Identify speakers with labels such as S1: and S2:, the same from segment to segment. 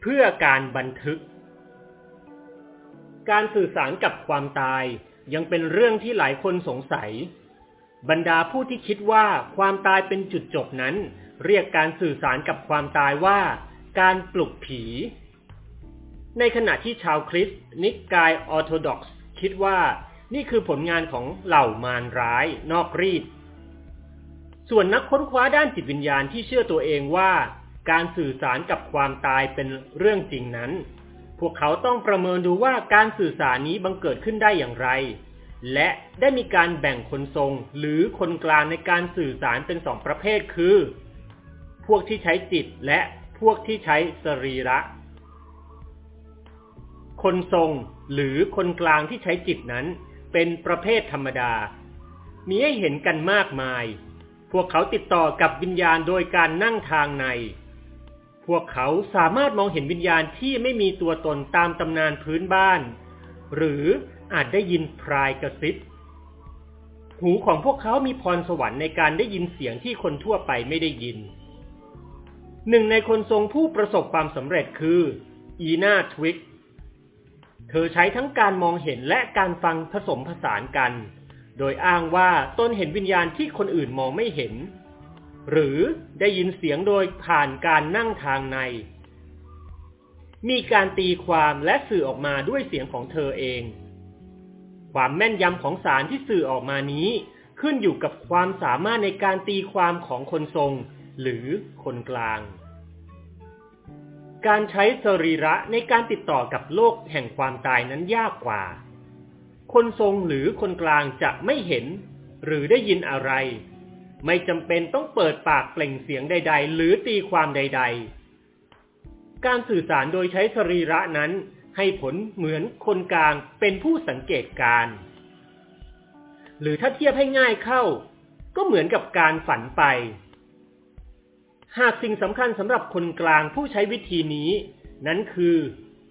S1: เพื่อการบันทึก การสื่อสารกับความตายยังเป็นเรื่องที่หลายคนสงสัย บรรดาผู้ที่คิดว่าความตายเป็นจุดจบนั้น เรียกการสื่อสารกับความตายว่า การปลุกผี ในขณะที่ชาวคริสต์นิกายออร์โธดอกซ์คิดว่านี่คือผลงานของเหล่ามารร้ายนอกรีด ส่วนนักค้นคว้าด้านจิตวิญญาณที่เชื่อตัวเองว่า การสื่อสารกับความตายเป็นเรื่องจริงนั้น พวกเขาต้องประเมินดูว่าการสื่อสารนี้บังเกิดขึ้นได้อย่างไร และได้มีการแบ่งคนทรงหรือคนกลางในการสื่อสารเป็นสองประเภทคือ พวกที่ใช้จิตและพวกที่ใช้สรีระ คนทรงหรือคนกลางที่ใช้จิตนั้น เป็นประเภทธรรมดา มีให้เห็นกันมากมาย พวกเขาติดต่อกับวิญญาณโดยการนั่งทางใน พวกเขาสามารถมองเห็นวิญญาณที่ไม่มีตัวตนตามตำนานพื้นบ้าน หรืออาจได้ยินพรายกระซิบ หูของพวกเขามีพรสวรรค์ในการได้ยินเสียงที่คนทั่วไปไม่ได้ยิน หนึ่งในคนทรงผู้ประสบความสำเร็จคืออีนาทวิก เธอใช้ทั้งการมองเห็นและการฟังผสมผสานกัน โดยอ้างว่าตนเห็นวิญญาณที่คนอื่นมองไม่เห็น หรือได้ยินเสียงโดยผ่านการนั่งทางใน มีการตีความและสื่อออกมาด้วยเสียงของเธอเอง ความแม่นยำของสารที่สื่อออกมานี้ ขึ้นอยู่กับความสามารถในการตีความของคนทรง หรือคนกลาง การใช้สรีระในการติดต่อกับโลกแห่งความตายนั้นยากกว่า คนทรงหรือคนกลางจะไม่เห็น หรือได้ยินอะไร ไม่จำเป็นต้องเปิดปากเปล่งเสียงใด ๆ หรือตีความใด ๆ การสื่อสารโดยใช้สรีระนั้นให้ผลเหมือนคนกลางเป็นผู้สังเกตการ หรือถ้าเทียบให้ง่ายเข้า ก็เหมือนกับการฝันไป หากสิ่งสำคัญสำหรับคนกลางผู้ใช้วิธีนี้ นั้นคือ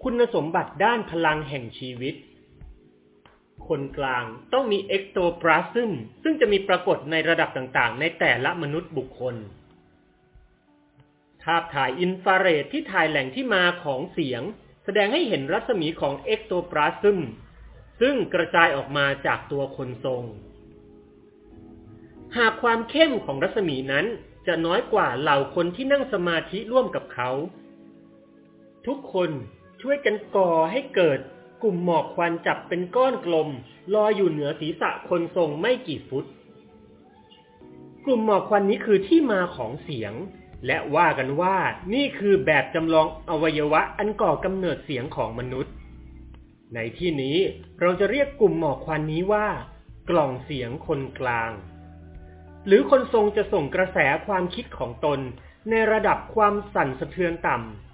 S1: คุณสมบัติด้านพลังแห่งชีวิต คนกลางต้องมี ectoplasm ซึ่งจะมีปรากฏในระดับต่างๆ ในแต่ละมนุษย์บุคคล ภาพถ่ายอินฟราเรดที่ถ่ายแหล่งที่มาของเสียง แสดงให้เห็นรัศมีของ ectoplasm ซึ่งกระจายออกมาจากตัวคนทรง หากความเข้มของรัศมีนั้นจะน้อยกว่าเหล่าคนที่นั่งสมาธิร่วมกับเขา ทุกคนช่วยกันก่อให้เกิด กลุ่มหมอกควันจับเป็นก้อนกลมลอยอยู่เหนือศีรษะคนทรงไม่กี่ฟุต กลุ่มหมอกควันนี้คือที่มาของเสียง และว่ากันว่านี่คือแบบจำลองอวัยวะอันก่อกำเนิดเสียงของมนุษย์ ในที่นี้เราจะเรียกกลุ่มหมอกควันนี้ว่า กล่องเสียงคนกลาง หรือคนทรงจะส่งกระแสความคิดของตนในระดับความสั่นสะเทือนต่ำ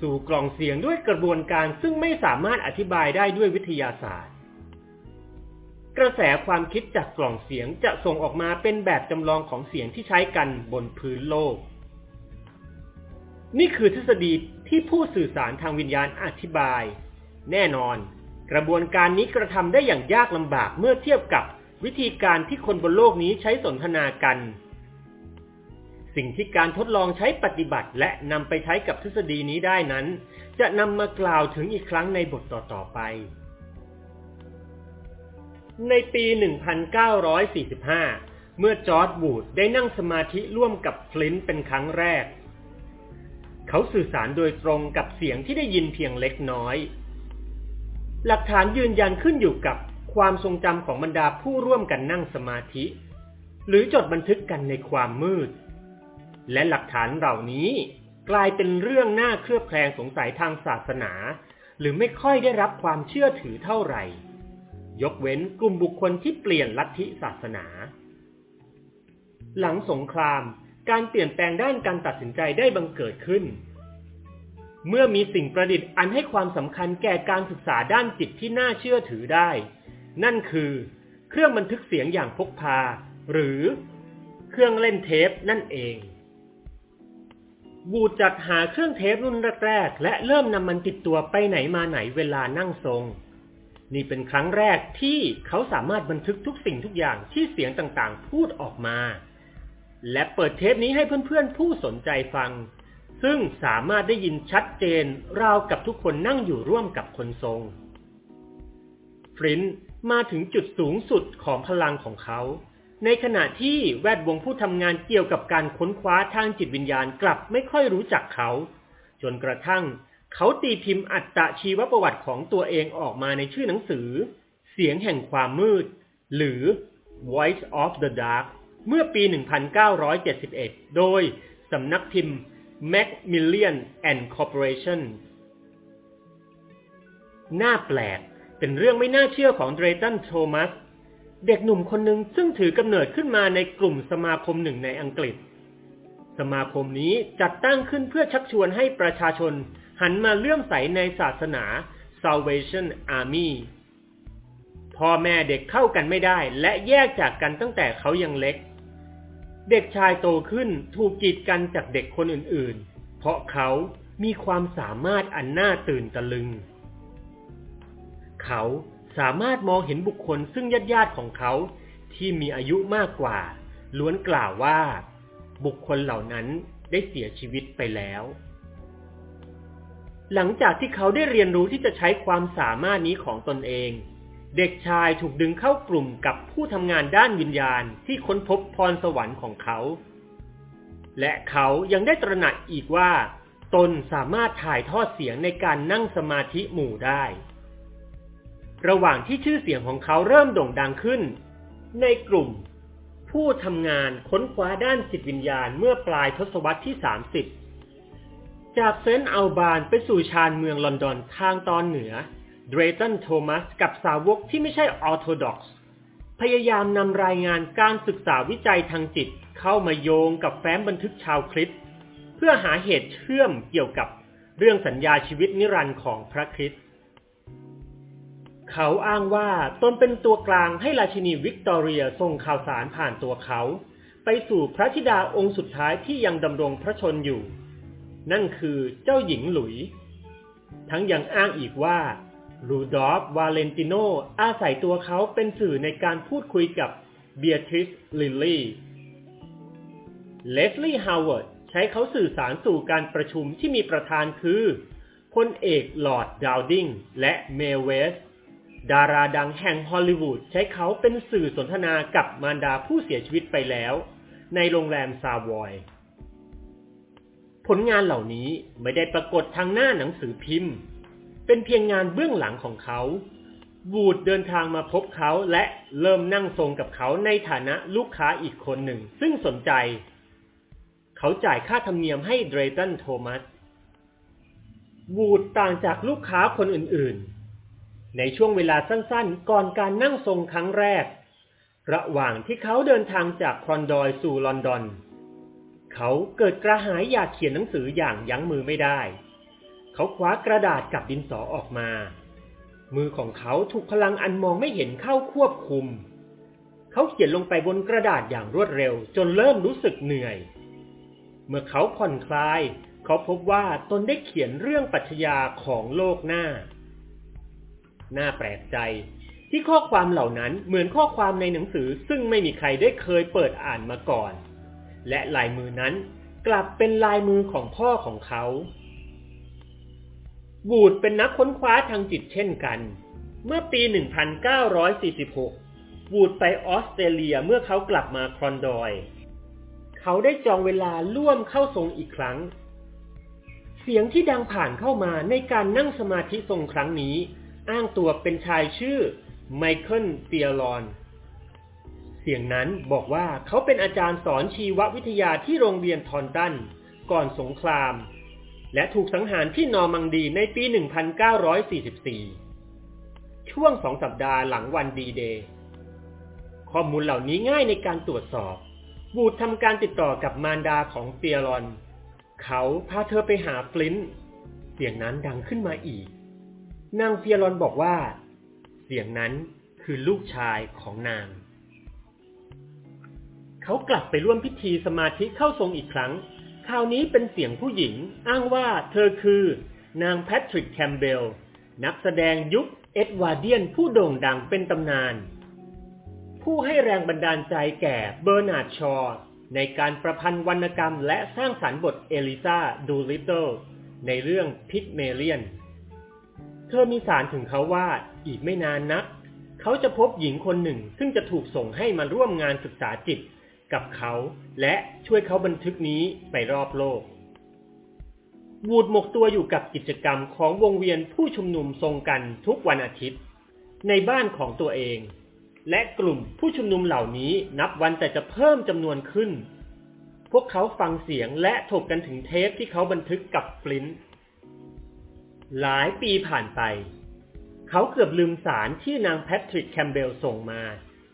S1: สู่กล่องเสียงด้วยกระบวนการซึ่งไม่สามารถอธิบายได้ด้วยวิทยาศาสตร์ กระแสความคิดจากกล่องเสียงจะส่งออกมาเป็นแบบจำลองของเสียงที่ใช้กันบนพื้นโลก นี่คือทฤษฎีที่ผู้สื่อสารทางวิญญาณอธิบาย แน่นอน กระบวนการนี้กระทำได้อย่างยากลำบากเมื่อเทียบกับวิธีการที่คนบนโลกนี้ใช้สนทนากัน สิ่งที่การทดลองใช้ปฏิบัติ และนำไปใช้กับทฤษฎีนี้ได้นั้น จะนำมากล่าวถึงอีกครั้งในบทต่อๆไป ในปี 1945 เมื่อจอร์ดบูดได้นั่งสมาธิร่วมกับฟลินต์เป็นครั้งแรก เขาสื่อสารโดยตรงกับเสียงที่ได้ยินเพียงเล็กน้อย หลักฐานยืนยันขึ้นอยู่กับความทรงจำของบรรดาผู้ร่วมกันนั่งสมาธิ หรือจดบันทึกกันในความมืด และหลักฐานเหล่านี้กลายเป็นเรื่องน่าเคลือบแคลงสงสัยทางศาสนา หรือไม่ค่อยได้รับความเชื่อถือเท่าไหร่ ยกเว้นกลุ่มบุคคลที่เปลี่ยนลัทธิศาสนา หลังสงครามการเปลี่ยนแปลงด้านการตัดสินใจได้บังเกิดขึ้น เมื่อมีสิ่งประดิษฐ์อันให้ความสำคัญแก่การศึกษาด้านจิตที่น่าเชื่อถือได้ นั่นคือ เครื่องบันทึกเสียงอย่างพกพา หรือเครื่องเล่นเทปนั่นเอง บูดจัดหาเครื่องเทปรุ่นแรกๆ และเริ่มนำมันติดตัวไปไหนมาไหนเวลานั่งทรง นี่เป็นครั้งแรกที่เขาสามารถบันทึกทุกสิ่งทุกอย่างที่เสียงต่างๆ พูดออกมา และเปิดเทปนี้ให้เพื่อนๆ ผู้สนใจฟัง ซึ่งสามารถได้ยินชัดเจน ราวกับทุกคนนั่งอยู่ร่วมกับคนทรงฟรินมาถึงจุดสูงสุดของพลังของเขา ในขณะที่แวดวงผู้ทำงานเกี่ยวกับการค้นคว้าทางจิตวิญญาณกลับไม่ค่อยรู้จักเขา จนกระทั่งเขาตีพิมพ์อัตชีวประวัติของตัวเองออกมาในชื่อหนังสือ เสียงแห่งความมืด หรือ Voice of the Dark เมื่อปี 1971 โดยสำนักพิมพ์ Macmillan and Corporation น่าแปลก เป็นเรื่องไม่น่าเชื่อของเดรตันโทมัส เด็กหนุ่มคนหนึ่งซึ่งถือกำเนิดขึ้นมาในกลุ่มสมาคมหนึ่งในอังกฤษ สมาคมนี้จัดตั้งขึ้นเพื่อชักชวนให้ประชาชนหันมาเลื่อมใสในศาสนา Salvation Army พ่อแม่เด็กเข้ากันไม่ได้และแยกจากกันตั้งแต่เขายังเล็ก เด็กชายโตขึ้นถูกกีดกันจากเด็กคนอื่นๆ เพราะเขามีความสามารถอันน่าตื่นตะลึง เขา สามารถมองเห็นบุคคลซึ่งญาติญาติของเขาที่มีอายุมากกว่า ล้วนกล่าวว่า บุคคลเหล่านั้นได้เสียชีวิตไปแล้ว หลังจากที่เขาได้เรียนรู้ที่จะใช้ความสามารถนี้ของตนเอง เด็กชายถูกดึงเข้ากลุ่มกับผู้ทำงานด้านวิญญาณที่ค้นพบพรสวรรค์ของเขา และเขายังได้ตระหนักอีกว่า ตนสามารถถ่ายทอดเสียงในการนั่งสมาธิหมู่ได้ ระหว่างที่ชื่อเสียงของเขาเริ่มโด่งดังขึ้น ในกลุ่ม ผู้ทำงานค้นคว้าด้านจิตวิญญาณเมื่อปลายทศวรรษที่ 30 จากเซนต์อัลบานไปสู่ชานเมืองลอนดอนทางตอนเหนือ เดรตันโทมัสกับสาวกที่ไม่ใช่ออร์โธดอกซ์พยายามนำรายงานการศึกษาวิจัยทางจิตเข้ามาโยงกับแฟ้มบันทึกชาวคริสต์เพื่อหาเหตุเชื่อมเกี่ยวกับเรื่องสัญญาชีวิตนิรันดร์ของพระคริสต์ เขาอ้างว่าตนเป็นตัวกลางให้ราชินีวิกตอเรียส่งข่าวสารผ่านตัวเขา ไปสู่พระธิดาองค์สุดท้ายที่ยังดำรงพระชนม์อยู่ นั่นคือเจ้าหญิงหลุยส์ ทั้งยังอ้างอีกว่ารูดอล์ฟวาเลนติโนอาศัยตัวเขาเป็นสื่อในการพูดคุยกับเบียทริสลิลลี่เลสลี่ฮาวเวิร์ดใช้เขาสื่อสารสู่การประชุมที่มีประธานคือพลเอกลอร์ดดาวดิงและเมเวสต์ ดาราดังแห่งฮอลลีวูดใช้เขาเป็นสื่อสนทนากับมารดาผู้เสียชีวิตไปแล้ว ในโรงแรมซาวอย ผลงานเหล่านี้ไม่ได้ปรากฏทางหน้าหนังสือพิมพ์ เป็นเพียงงานเบื้องหลังของเขา วูดเดินทางมาพบเขาและเริ่มนั่งทรงกับเขาในฐานะลูกค้าอีกคนหนึ่ง ซึ่งสนใจ เขาจ่ายค่าธรรมเนียมให้เดรตันโทมัสวูดต่างจากลูกค้าคนอื่นๆ ในช่วงเวลาสั้นๆ ก่อนการนั่งทรงครั้งแรก ระหว่างที่เขาเดินทางจากคอนดอยสู่ลอนดอน เขาเกิดกระหายอยากเขียนหนังสืออย่างยั้งมือไม่ได้ เขาคว้ากระดาษกับดินสอออกมา มือของเขาถูกพลังอันมองไม่เห็นเข้าควบคุม เขาเขียนลงไปบนกระดาษอย่างรวดเร็ว จนเริ่มรู้สึกเหนื่อย เมื่อเขาผ่อนคลาย เขาพบว่าตนได้เขียนเรื่องปัจญาของโลกหน้า น่าแปลกใจ ที่ข้อความเหล่านั้นเหมือนข้อความในหนังสือซึ่งไม่มีใครได้เคยเปิดอ่านมาก่อน และลายมือนั้นกลับเป็นลายมือของพ่อของเขาวูดเป็นนักค้นคว้าทางจิตเช่นกัน เมื่อปี 1946 วูดไปออสเตรเลียเมื่อเขากลับมาครอนดอย เขาได้จองเวลาร่วมเข้าทรงอีกครั้ง เสียงที่ดังผ่านเข้ามาในการนั่งสมาธิทรงครั้งนี้ อ้างตัวเป็นชายชื่อไมเคิลเตียรอน เสียงนั้นบอกว่าเขาเป็นอาจารย์สอนชีววิทยาที่โรงเรียนทอนตัน ก่อนสงคราม และถูกสังหารที่นอร์มังดีในปี 1944 ช่วงสองสัปดาห์หลังวันดีเดย์ข้อมูลเหล่านี้ง่ายในการตรวจสอบ บูดทำการติดต่อกับมารดาของเฟียรอน เขาพาเธอไปหาฟลินต์เสียงนั้นดังขึ้นมาอีก นางเฟียรอนบอกว่า เสียงนั้นคือลูกชายของนาง เขากลับไปร่วมพิธีสมาธิเข้าทรงอีกครั้ง คราวนี้เป็นเสียงผู้หญิง อ้างว่าเธอคือนางแพทริกแคมเบล นักแสดงยุค Edwardian ผู้โด่งดังเป็นตำนาน ผู้ให้แรงบันดาลใจแก่เบอร์นาร์ดชอในการประพันธ์วรรณกรรมและสร้างสรรค์บทเอลิซาดูลิตเติลในเรื่องพิกเมเลียน เธอมีสารถึงเขาว่าอีกไม่นานนัก เขาจะพบหญิงคนหนึ่งซึ่งจะถูกส่งให้มาร่วมงานศึกษาจิตกับเขาและช่วยเขาบันทึกนี้ไปรอบโลก วูดหมกตัวอยู่กับกิจกรรมของวงเวียนผู้ชุมนุมทรงกันทุกวันอาทิตย์ ในบ้านของตัวเอง และกลุ่มผู้ชุมนุมเหล่านี้นับวันแต่จะเพิ่มจำนวนขึ้น พวกเขาฟังเสียงและถกกันถึงเทปที่เขาบันทึกกับฟลินต์ หลายปีผ่านไป เขาเกือบลืมสารที่นางแพทริกแคมเบลส่งมา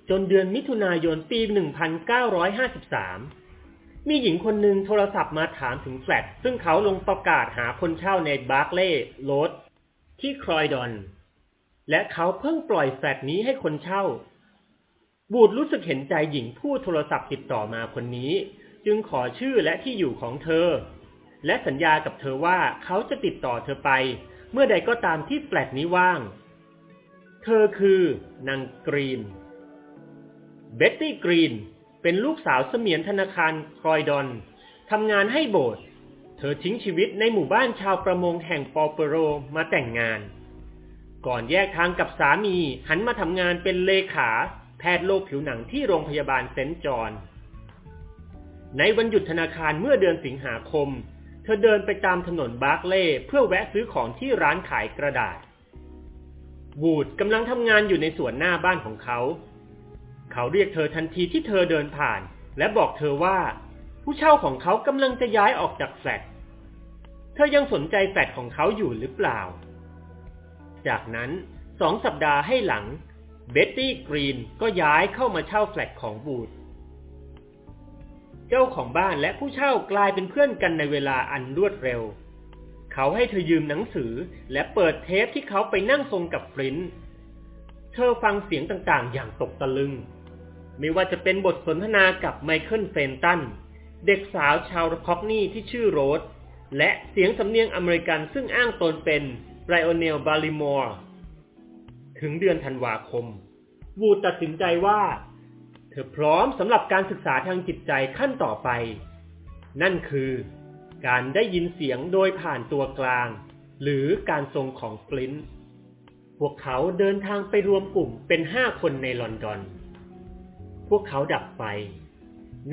S1: จนเดือนมิถุนายนปี 1953 มีหญิงคนหนึ่งโทรศัพท์มาถามถึงแฟลตซึ่งเขาลงประกาศหาคนเช่าในบาร์เล่โรดที่ครอยดอน และเขาเพิ่งปล่อยแฟลตนี้ให้คนเช่า บูดรู้สึกเห็นใจหญิงผู้โทรศัพท์ติดต่อมาคนนี้ จึงขอชื่อและที่อยู่ของเธอ และสัญญากับเธอว่าเขาจะติดต่อเธอไป เมื่อใดก็ตามที่แฟลตนี้ว่าง เธอคือนางกรีน เบ็ตตี้กรีนเป็นลูกสาวเสมียนธนาคารครอยดอนทำงานให้โบสถ์เธอทิ้งชีวิตในหมู่บ้านชาวประมงแห่งปอเปโรมาแต่งงาน ก่อนแยกทางกับสามีหันมาทำงานเป็นเลขา แพทย์โรคผิวหนังที่โรงพยาบาลเซนต์จอห์นในวันหยุดธนาคารเมื่อเดือนสิงหาคม เธอเดินไปตามถนนบาร์เล่เพื่อแวะซื้อของที่ร้านขายกระดาษ วูดกำลังทำงานอยู่ในสวนหน้าบ้านของเขา เขาเรียกเธอทันทีที่เธอเดินผ่าน และบอกเธอว่า ผู้เช่าของเขากำลังจะย้ายออกจากแฟลต เธอยังสนใจแฟลตของเขาอยู่หรือเปล่า จากนั้นสองสัปดาห์ให้หลัง เบ็ตตี้กรีนก็ย้ายเข้ามาเช่าแฟลตของวูด เจ้าของบ้านและผู้เช่ากลายเป็นเพื่อนกันในเวลาอันรวดเร็ว เขาให้เธอยืมหนังสือและเปิดเทปที่เขาไปนั่งทรงกับฟลินต์เธอฟังเสียงต่างๆ อย่างตกตะลึง ไม่ว่าจะเป็นบทสนทนากับไมเคิลเฟนตัน เด็กสาวชาว Cockney ที่ชื่อโรส และเสียงสำเนียงอเมริกันซึ่งอ้างตนเป็นไลโอเนลแบร์รีมอร์ ถึงเดือนธันวาคม วูดตัดสินใจว่า เธอพร้อมสำหรับการศึกษาทางจิตใจขั้นต่อไป นั่นคือ การได้ยินเสียงโดยผ่านตัวกลาง หรือการทรงของฟลินต์พวกเขาเดินทางไปรวมกลุ่มเป็นห้าคนในลอนดอน พวกเขาดับไฟ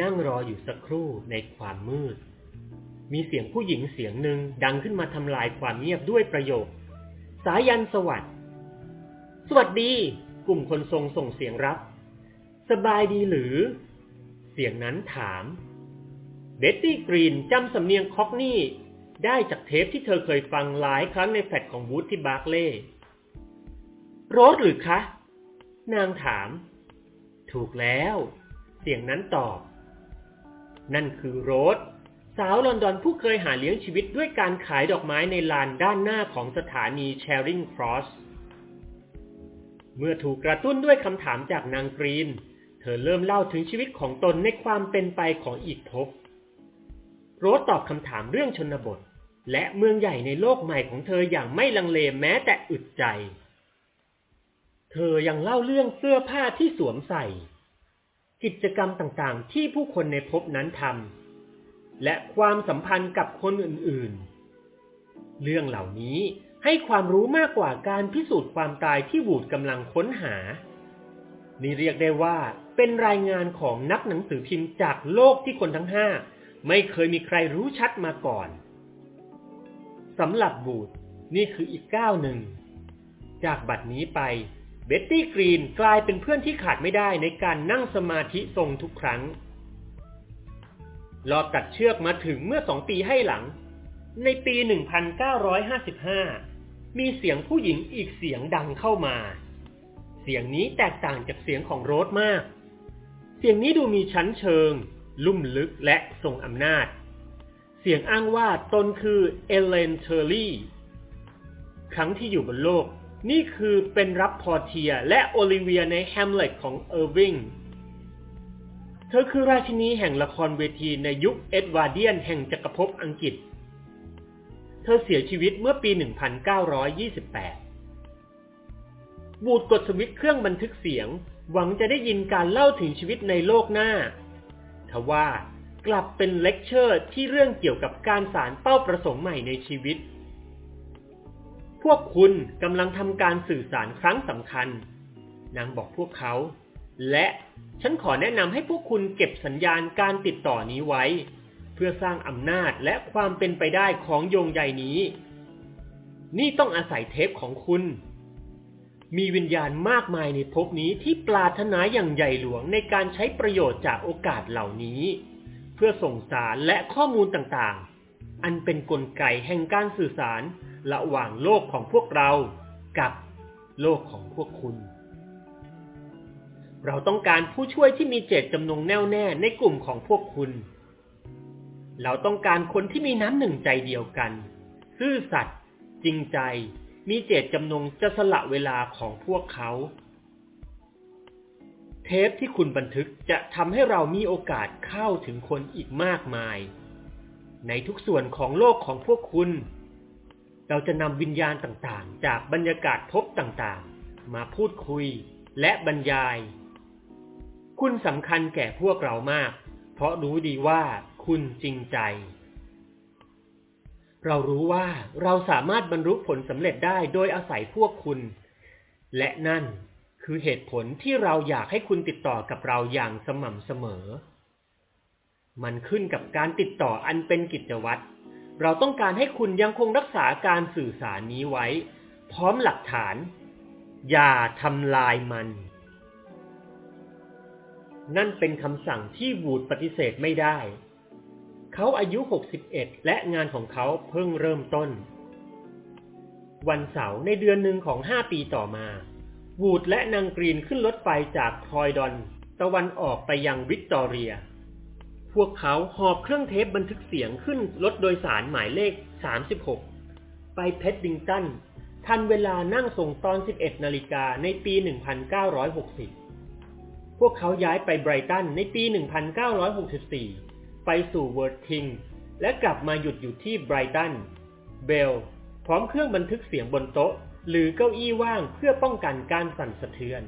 S1: นั่งรออยู่สักครู่ในความมืด มีเสียงผู้หญิงเสียงหนึ่งดังขึ้นมาทำลายความเงียบด้วยประโยค สายันสวัสดิ์สวัสดี กลุ่มคนทรงส่งเสียงรับ สบายดีหรือ เสียงนั้นถาม เบ็ตตี้กรีนจำสำเนียง Cockney ได้จากเทปที่เธอเคยฟังหลายครั้งในแฟลตของวูดที่บาร์เล่โรสหรือคะ นางถาม ถูกแล้ว เสียงนั้นตอบ นั่นคือโรสสาวลอนดอนผู้เคยหาเลี้ยงชีวิตด้วยการขายดอกไม้ในลานด้านหน้าของสถานีแชริงครอส เมื่อถูกกระตุ้นด้วยคำถามจากนางกรีน เธอเริ่มเล่าถึงชีวิตของตนในความเป็นไปของอีกภพโรสตอบคำถามเรื่องชนบท และเมืองใหญ่ในโลกใหม่ของเธออย่างไม่ลังเลแม้แต่อึดใจ เธอยังเล่าเรื่องเสื้อผ้าที่สวมใส่ กิจกรรมต่างๆ ที่ผู้คนในภพนั้นทำและความสัมพันธ์กับคนอื่นๆ เรื่องเหล่านี้ให้ความรู้มากกว่าการพิสูจน์ความตายที่วูดกำลังค้นหา นี่เรียกได้ว่าเป็นรายงานของนักหนังสือพิมพ์จากโลกที่คนทั้งห้าไม่เคยมีใครรู้ชัดมาก่อนสำหรับวูดนี่คืออีกก้าวหนึ่ง จากบัดนี้ไปเบ็ตตี้กรีนกลายเป็นเพื่อนที่ขาดไม่ได้ในการนั่งสมาธิทรงทุกครั้งรอบตัดเชือกมาถึงเมื่อสองปีให้หลัง ในปี 1955 มีเสียงผู้หญิงอีกเสียงดังเข้ามา เสียงนี้แตกต่างจากเสียงของโรสมาก เสียงนี้ดูมีชั้นเชิง ลุ่มลึกและทรงอำนาจ เสียงอ้างว่าตนคือเอลเลนเทอร์รี่ ครั้งที่อยู่บนโลก นี่คือเป็นรับพอเทียและโอฟีเลียในแฮมเล็ตของเออร์วิงเธอคือราชินีแห่งละครเวทีในยุคเอ็ดวาร์เดียนแห่งจักรภพอังกฤษ เธอเสียชีวิตเมื่อปี 1928 วูดกดสวิตช์เครื่องบันทึกเสียง หวังจะได้ยินการเล่าถึงชีวิตในโลกหน้า ทว่ากลับเป็นเลคเชอร์ที่เรื่องเกี่ยวกับการสานเป้าประสงค์ใหม่ในชีวิต พวกคุณกำลังทำการสื่อสารครั้งสำคัญ นางบอกพวกเขา และฉันขอแนะนำให้พวกคุณเก็บสัญญาณการติดต่อนี้ไว้ เพื่อสร้างอำนาจและความเป็นไปได้ของโยงใยนี้ นี่ต้องอาศัยเทปของคุณ มีวิญญาณมากมายในภพนี้ที่ปรารถนาอย่างใหญ่หลวงในการใช้ประโยชน์จากโอกาสเหล่านี้ เพื่อส่งสารและข้อมูลต่างๆ อันเป็นนกลไกแห่งการสื่อสารระหว่างโลกของพวกเรากับโลกของพวกคุณ เราต้องการผู้ช่วยที่มีเจตจำนงแน่วแน่ในกลุ่มของพวกคุณ เราต้องการคนที่มีน้ำหนึ่งใจเดียวกัน ซื่อสัตย์จริงใจ มีเจตจำนงจะสละเวลาของพวกเขา เทปที่คุณบันทึกจะทำให้เรามีโอกาสเข้าถึงคนอีกมากมาย ในทุกส่วนของโลกของพวกคุณ เราจะนำวิญญาณต่างๆ จากบรรยากาศพบต่างๆ มาพูดคุยและบรรยาย คุณสำคัญแก่พวกเรามาก เพราะรู้ดีว่าคุณจริงใจ เรารู้ว่าเราสามารถบรรลุผลสำเร็จได้โดยอาศัยพวกคุณ และนั่นคือเหตุผลที่เราอยากให้คุณติดต่อกับเราอย่างสม่ำเสมอ มันขึ้นกับการติดต่ออันเป็นกิจวัตร เราต้องการให้คุณยังคงรักษาการสื่อสารนี้ไว้ พร้อมหลักฐาน อย่าทำลายมัน นั่นเป็นคำสั่งที่วูดปฏิเสธไม่ได้ เขาอายุ 61 และงานของเขาเพิ่งเริ่มต้น วันเสาร์ในเดือนหนึ่งของ 5 ปีต่อมา วูดและนางกรีนขึ้นรถไฟจากคอยดอน ตะวันออกไปยังวิกตอเรีย พวกเขาหอบเครื่องเทปบันทึกเสียงขึ้นรถโดยสารหมายเลข 36 ไปแพดดิงตัน ทันเวลานั่งทรงตอน 11 นาฬิกาในปี 1960 พวกเขาย้ายไปไบรตันในปี 1964 ไปสู่เวิร์ธทิงและกลับมาหยุดอยู่ที่ไบรตัน เบล พร้อมเครื่องบันทึกเสียงบนโต๊ะ หรือเก้าอี้ว่างเพื่อป้องกันการสั่นสะเทือน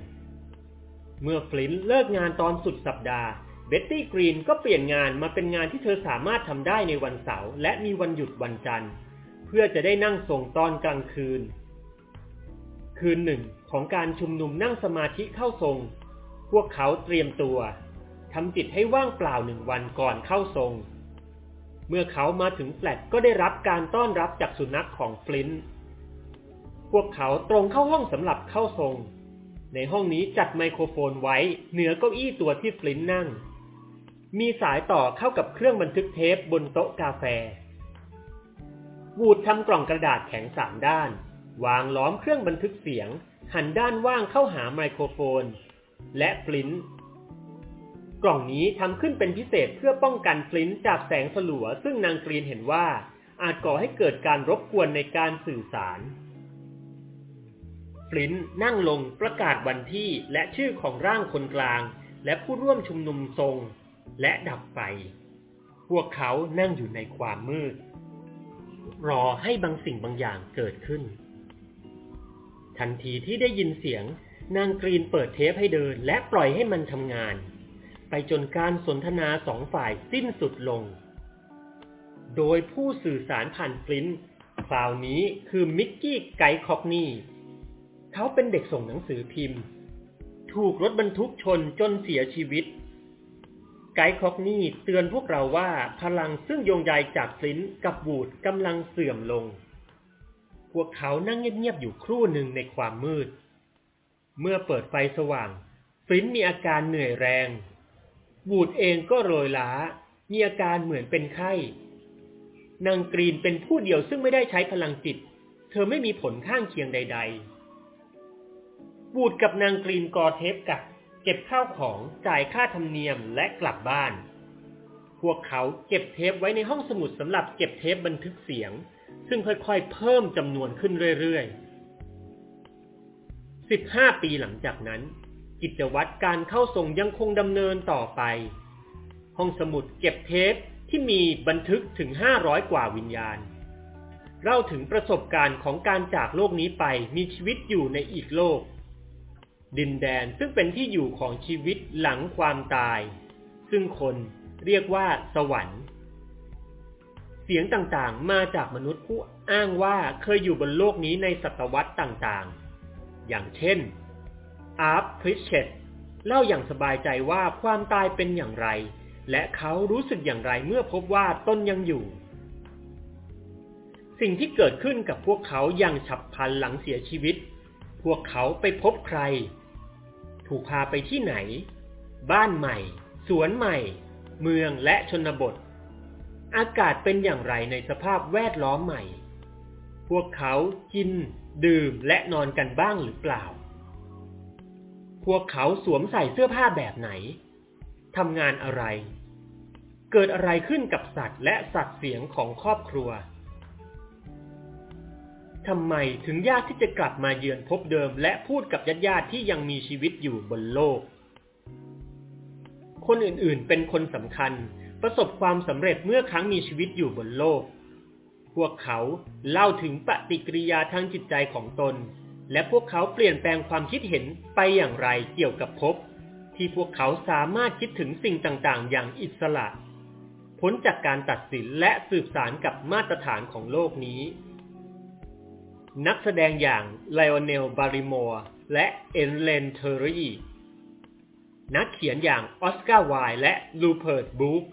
S1: เมื่อฟลินต์เลิกงานตอนสุดสัปดาห์ เบ็ตตี้กรีนก็เปลี่ยนงานมาเป็นงานที่เธอสามารถทำได้ในวันเสาร์และมีวันหยุดวันจันทร์ เพื่อจะได้นั่งส่งตอนกลางคืน คืนหนึ่งของการชุมนุมนั่งสมาธิเข้าทรง พวกเขาเตรียมตัว ทำจิตให้ว่างเปล่าหนึ่งวันก่อนเข้าทรง เมื่อเขามาถึงแฟลตก็ได้รับการต้อนรับจากสุนัขของฟลินต์พวกเขาตรงเข้าห้องสำหรับเข้าทรง ในห้องนี้จัดไมโครโฟนไว้เหนือเก้าอี้ตัวที่ฟลินต์นั่ง มีสายต่อเข้ากับเครื่องบันทึกเทปบนโต๊ะกาแฟ วูดทำกล่องกระดาษแข็งสามด้าน วางล้อมเครื่องบันทึกเสียง หันด้านว่างเข้าหาไมโครโฟน และฟลินต์ กล่องนี้ทำขึ้นเป็นพิเศษเพื่อป้องกันฟลินต์จากแสงสลัว ซึ่งนางกรีนเห็นว่าอาจก่อให้เกิดการรบกวนในการสื่อสาร ฟลินต์นั่งลงประกาศวันที่และชื่อของร่างคนกลาง และผู้ร่วมชุมนุมทรง และดับไฟ พวกเขานั่งอยู่ในความมืด รอให้บางสิ่งบางอย่างเกิดขึ้น ทันทีที่ได้ยินเสียง นางกรีนเปิดเทปให้เดินและปล่อยให้มันทำงาน ไปจนการสนทนาสองฝ่ายสิ้นสุดลง โดยผู้สื่อสารผ่านฟลินต์คราวนี้คือมิกกี้ไกคอกนี่ เขาเป็นเด็กส่งหนังสือพิมพ์ ถูกรถบรรทุกชนจนเสียชีวิต ไกด์คอกนี่เตือนพวกเราว่าพลังซึ่งโยงใยจากฟลินกับวูดกำลังเสื่อมลง พวกเขานั่งเงียบๆอยู่ครู่หนึ่งในความมืด เมื่อเปิดไฟสว่างฟลินมีอาการเหนื่อยแรง วูดเองก็โรยล้า มีอาการเหมือนเป็นไข้ นางกรีนเป็นผู้เดียวซึ่งไม่ได้ใช้พลังจิต เธอไม่มีผลข้างเคียงใดๆวูดกับนางกรีนกอเทปกักเก็บข้าวของจ่ายค่าธรรมเนียมและกลับบ้าน พวกเขาเก็บเทปไว้ในห้องสมุดสำหรับเก็บเทปบันทึกเสียง ซึ่งค่อยๆ เพิ่มจำนวนขึ้นเรื่อยๆ 15 ปีหลังจากนั้น กิจวัตรการเข้าส่งยังคงดำเนินต่อไป ห้องสมุดเก็บเทปที่มีบันทึกถึง 500 กว่าวิญญาณ เล่าถึงประสบการณ์ของการจากโลกนี้ไปมีชีวิตอยู่ในอีกโลก ดินแดนซึ่งเป็นที่อยู่ของชีวิตหลังความตาย ซึ่งคนเรียกว่าสวรรค์ เสียงต่างๆมาจากมนุษย์ผู้อ้างว่าเคยอยู่บนโลกนี้ในศตวรรษต่างๆ อย่างเช่น อาร์ฟพริชเชตเล่าอย่างสบายใจว่าความตายเป็นอย่างไร และเขารู้สึกอย่างไรเมื่อพบว่าต้นยังอยู่ สิ่งที่เกิดขึ้นกับพวกเขาอย่างฉับพลันหลังเสียชีวิต พวกเขาไปพบใคร ถูกพาไปที่ไหน บ้านใหม่ สวนใหม่ เมืองและชนบท อากาศเป็นอย่างไรในสภาพแวดล้อมใหม่ พวกเขากิน ดื่มและนอนกันบ้างหรือเปล่า พวกเขาสวมใส่เสื้อผ้าแบบไหน ทำงานอะไร เกิดอะไรขึ้นกับสัตว์และสัตว์เสียงของครอบครัว ทำไมถึงยากที่จะกลับมาเยือนพบเดิมและพูดกับญาติๆที่ยังมีชีวิตอยู่บนโลก คนอื่นๆ เป็นคนสำคัญ ประสบความสำเร็จเมื่อครั้งมีชีวิตอยู่บนโลก พวกเขาเล่าถึงปฏิกิริยาทางจิตใจของตน และพวกเขาเปลี่ยนแปลงความคิดเห็นไปอย่างไรเกี่ยวกับภพที่พวกเขาสามารถคิดถึงสิ่งต่างๆ อย่างอิสระพ้นจากการตัดสินและสืบสารกับมาตรฐานของโลกนี้ นักแสดงอย่างไลโอเนล แบร์รีมอร์และเอลเลนเทอร์รี่นักเขียนอย่างออสการ์ไวล์และรูเพิร์ตบรูค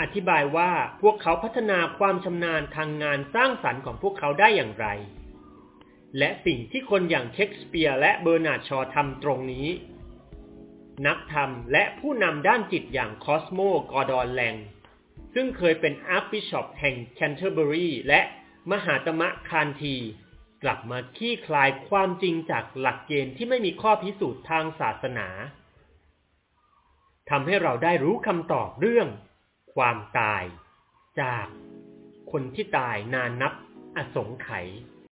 S1: อธิบายว่าพวกเขาพัฒนาความชำนาญทางงานสร้างสรรค์ของพวกเขาได้อย่างไร และสิ่งที่คนอย่างเชคสเปียร์และเบอร์นาร์ดชอทำตรงนี้ นักธรรมและผู้นำด้านจิตอย่างคอสโมกอร์ดอนแลง ซึ่งเคยเป็นอาร์คบิชอปแห่งแคนเทอร์เบอรีและมหาตมะคานที กลับมาคลี่คลายความจริงจากหลักเกณฑ์ที่ไม่มีข้อพิสูจน์ทางศาสนาทำให้เราได้รู้คำตอบเรื่อง ความตาย จากคนที่ตายนานนับอสงไขย